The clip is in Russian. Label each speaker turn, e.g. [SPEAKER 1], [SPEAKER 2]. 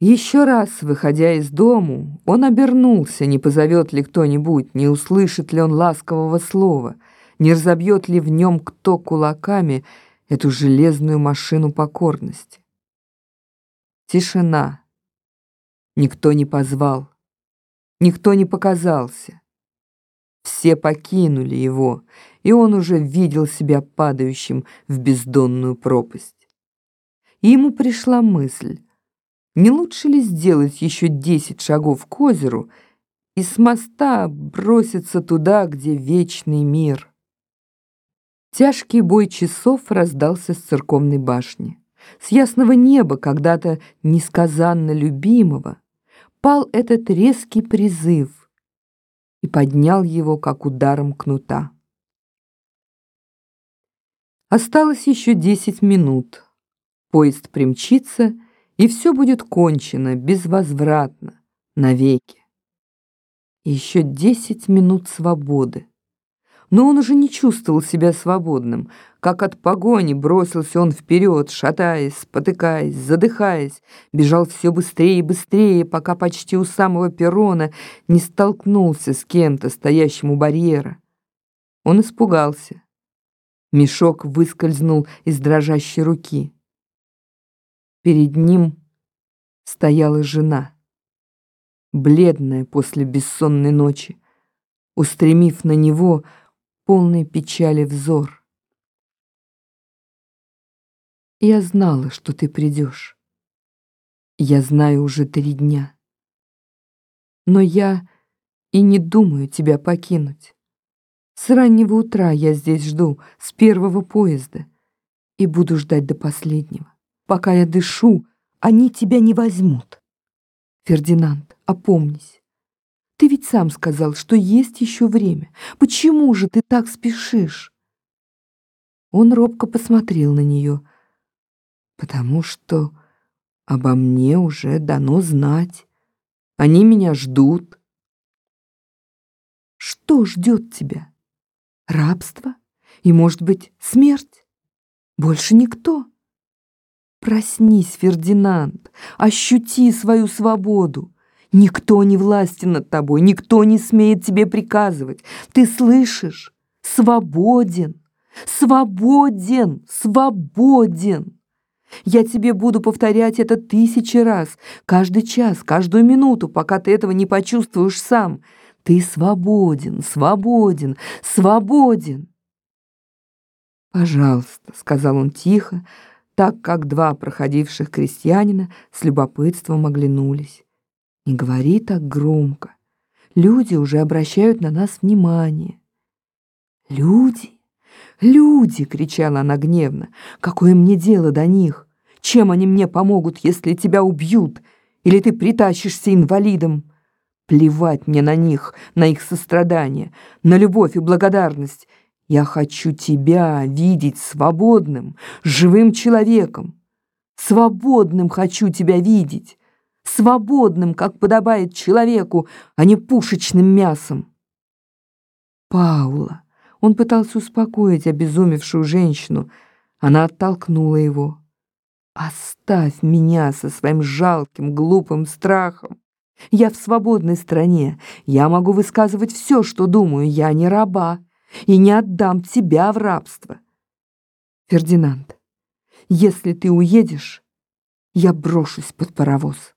[SPEAKER 1] Еще раз, выходя из дому, он обернулся, не позовет ли кто-нибудь, не услышит ли он ласкового слова, не разобьет ли в нем кто кулаками эту железную машину покорности. Тишина. Никто не позвал, никто не показался. Все покинули его, и он уже видел себя падающим в бездонную пропасть. И ему пришла мысль, не лучше ли сделать еще десять шагов к озеру и с моста броситься туда, где вечный мир? Тяжкий бой часов раздался с церковной башни. С ясного неба, когда-то несказанно любимого, пал этот резкий призыв и поднял его, как ударом кнута. Осталось еще десять минут. Поезд примчится, и все будет кончено безвозвратно, навеки. Еще десять минут свободы. Но он уже не чувствовал себя свободным. Как от погони бросился он вперед, шатаясь, спотыкаясь, задыхаясь, бежал все быстрее и быстрее, пока почти у самого перрона не столкнулся с кем-то, стоящим у барьера. Он испугался. Мешок выскользнул из дрожащей руки. Перед ним стояла жена, бледная после бессонной ночи, устремив на него полный печали взор. Я знала, что ты придешь. Я знаю уже три дня. Но я и не думаю тебя покинуть. С раннего утра я здесь жду, с первого поезда, и буду ждать до последнего. Пока я дышу, они тебя не возьмут. Фердинанд, опомнись. Ты ведь сам сказал, что есть еще время. Почему же ты так спешишь? Он робко посмотрел на нее, потому что обо мне уже дано знать. Они меня ждут. Что ждет тебя? Рабство? И, может быть, смерть? Больше никто. Проснись, Фердинанд, ощути свою свободу. Никто не властен над тобой, никто не смеет тебе приказывать. Ты слышишь? Свободен, свободен, свободен. Я тебе буду повторять это тысячи раз, каждый час, каждую минуту, пока ты этого не почувствуешь сам. Ты свободен, свободен, свободен. «Пожалуйста», — сказал он тихо, — так как два проходивших крестьянина с любопытством оглянулись. «Не говори так громко. Люди уже обращают на нас внимание». «Люди? Люди!» — кричала она гневно. «Какое мне дело до них? Чем они мне помогут, если тебя убьют? Или ты притащишься инвалидом?» Плевать мне на них, на их сострадание, на любовь и благодарность. Я хочу тебя видеть свободным, живым человеком. Свободным хочу тебя видеть. Свободным, как подобает человеку, а не пушечным мясом. Паула. Он пытался успокоить обезумевшую женщину. Она оттолкнула его. «Оставь меня со своим жалким, глупым страхом. Я в свободной стране. Я могу высказывать все, что думаю. Я не раба и не отдам тебя в рабство. Фердинанд, если ты уедешь, я брошусь под паровоз.